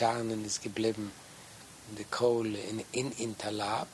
Charnen ist geblieben, die Kohle in, in Interlab.